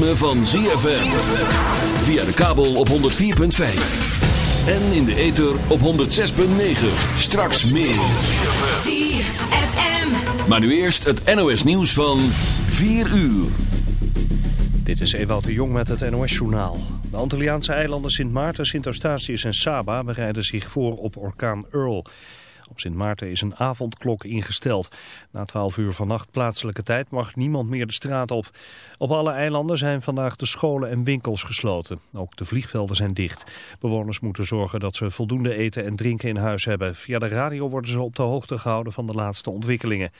ritme van ZFM. Via de kabel op 104.5. En in de ether op 106.9. Straks meer. ZFM. Maar nu eerst het NOS nieuws van 4 uur. Dit is Ewout de Jong met het NOS-journaal. De Antilliaanse eilanden Sint Maarten, Sint Eustatius en Saba bereiden zich voor op orkaan Earl. Op Sint Maarten is een avondklok ingesteld. Na 12 uur vannacht plaatselijke tijd mag niemand meer de straat op. Op alle eilanden zijn vandaag de scholen en winkels gesloten. Ook de vliegvelden zijn dicht. Bewoners moeten zorgen dat ze voldoende eten en drinken in huis hebben. Via de radio worden ze op de hoogte gehouden van de laatste ontwikkelingen.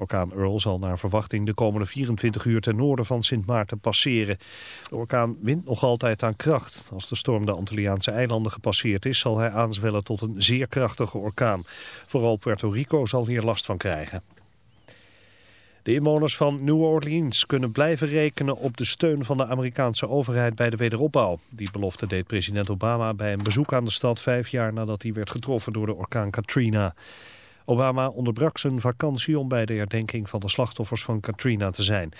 Orkaan Earl zal naar verwachting de komende 24 uur ten noorden van Sint Maarten passeren. De orkaan wint nog altijd aan kracht. Als de storm de Antilliaanse eilanden gepasseerd is, zal hij aanzwellen tot een zeer krachtige orkaan. Vooral Puerto Rico zal hier last van krijgen. De inwoners van New Orleans kunnen blijven rekenen op de steun van de Amerikaanse overheid bij de wederopbouw. Die belofte deed president Obama bij een bezoek aan de stad vijf jaar nadat hij werd getroffen door de orkaan Katrina. Obama onderbrak zijn vakantie om bij de herdenking van de slachtoffers van Katrina te zijn.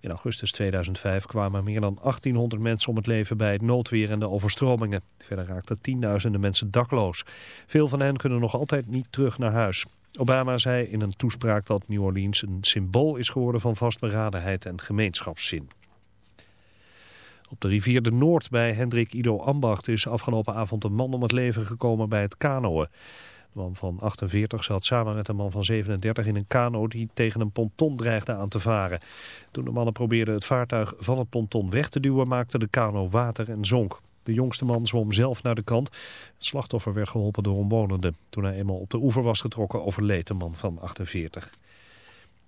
In augustus 2005 kwamen meer dan 1800 mensen om het leven bij het noodweer en de overstromingen. Verder raakten tienduizenden mensen dakloos. Veel van hen kunnen nog altijd niet terug naar huis. Obama zei in een toespraak dat New Orleans een symbool is geworden van vastberadenheid en gemeenschapszin. Op de rivier de Noord bij Hendrik Ido Ambacht is afgelopen avond een man om het leven gekomen bij het kanoën. De man van 48 zat samen met een man van 37 in een kano die tegen een ponton dreigde aan te varen. Toen de mannen probeerden het vaartuig van het ponton weg te duwen maakte de kano water en zonk. De jongste man zwom zelf naar de kant. Het slachtoffer werd geholpen door omwonenden. Toen hij eenmaal op de oever was getrokken overleed de man van 48.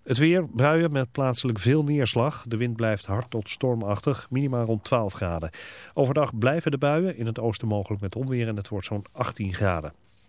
Het weer, buien met plaatselijk veel neerslag. De wind blijft hard tot stormachtig, minimaal rond 12 graden. Overdag blijven de buien, in het oosten mogelijk met onweer en het wordt zo'n 18 graden.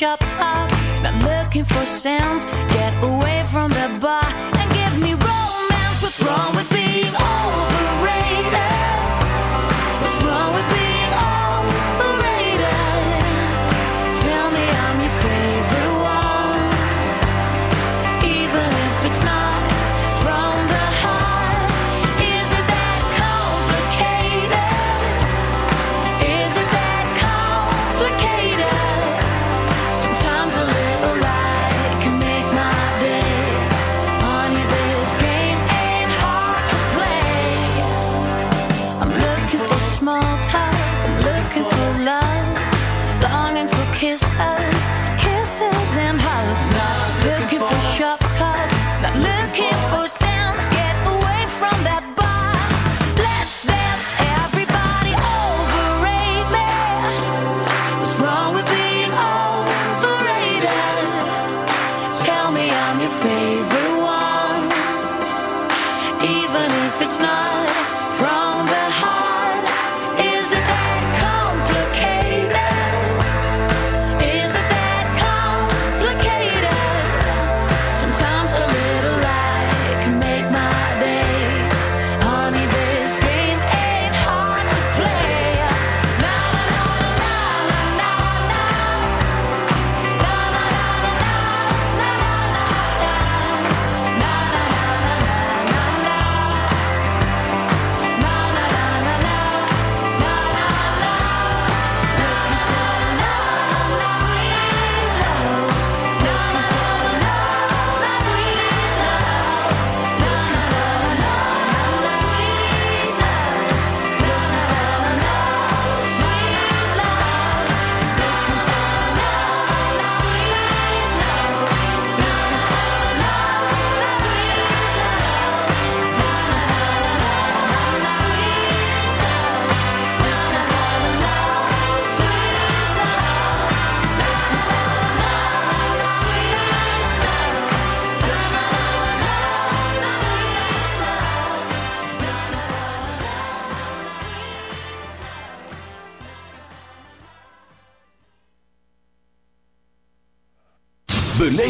shop top. Not looking for sounds. Get away from the bar and give me romance. What's wrong with being overrated?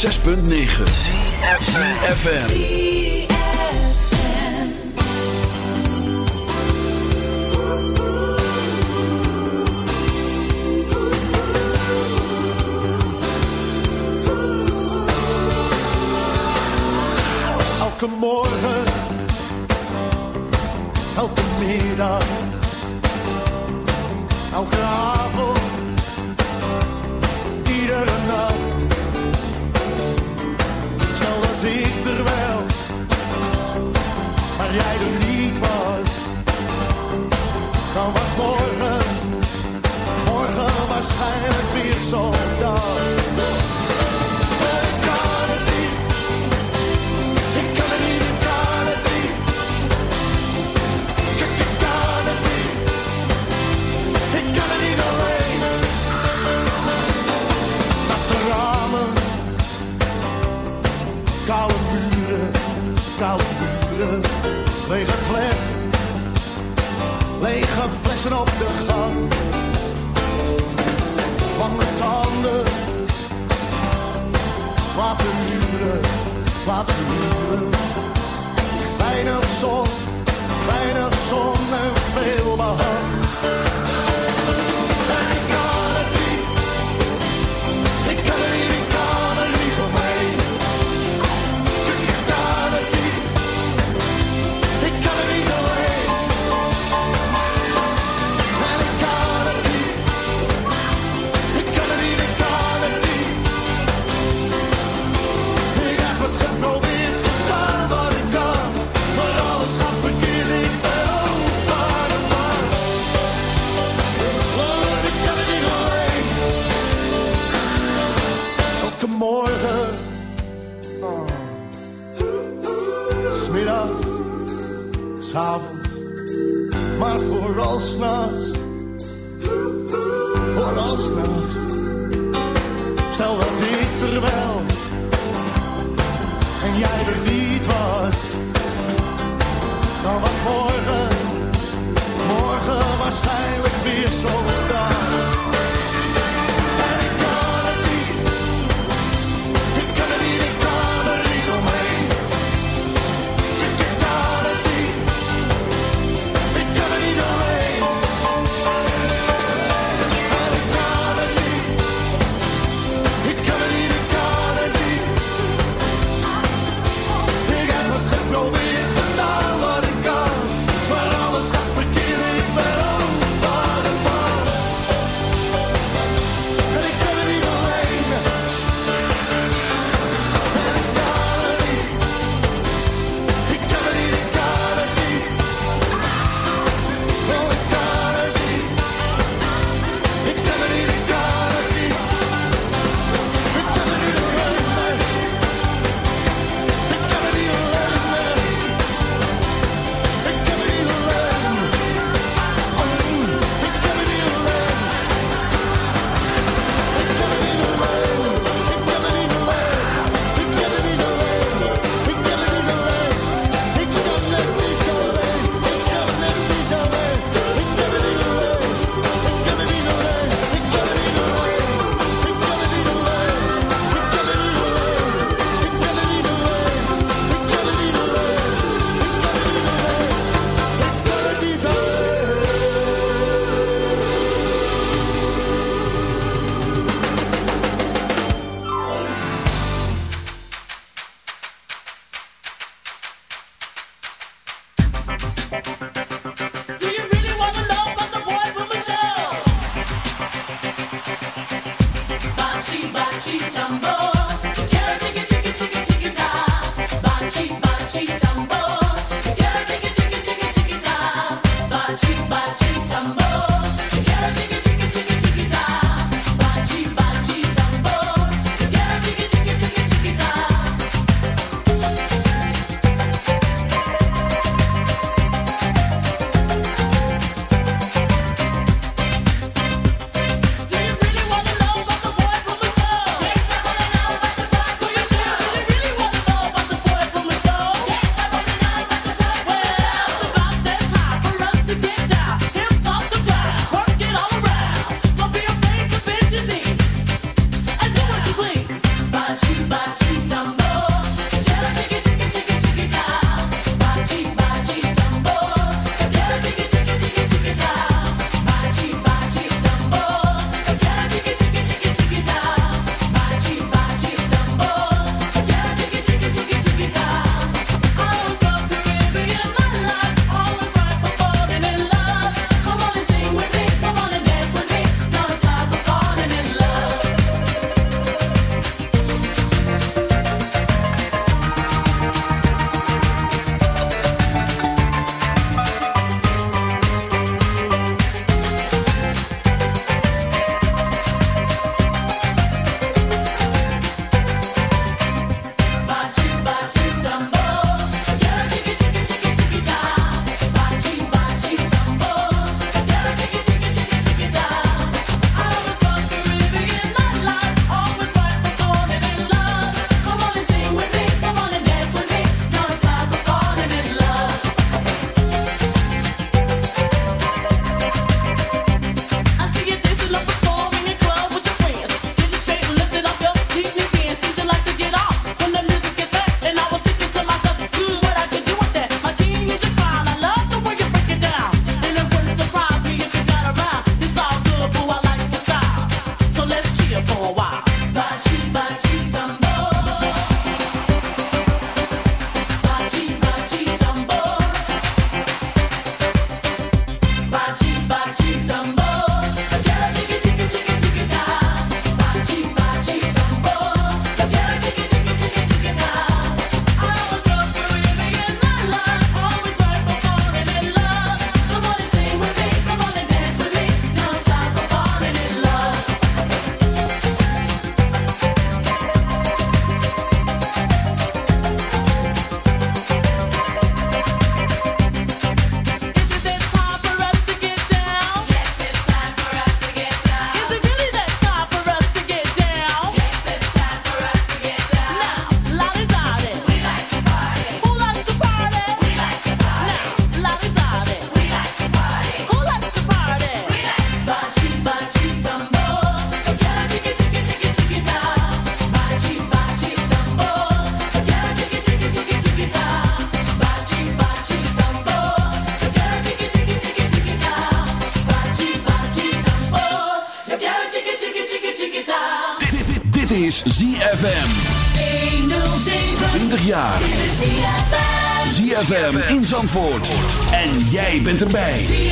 106.9 FM. dan was morgen, morgen waarschijnlijk weer zo. Wat Weinig zon, weinig of Chimba, chitambo, chikara, chikara. En jij bent erbij.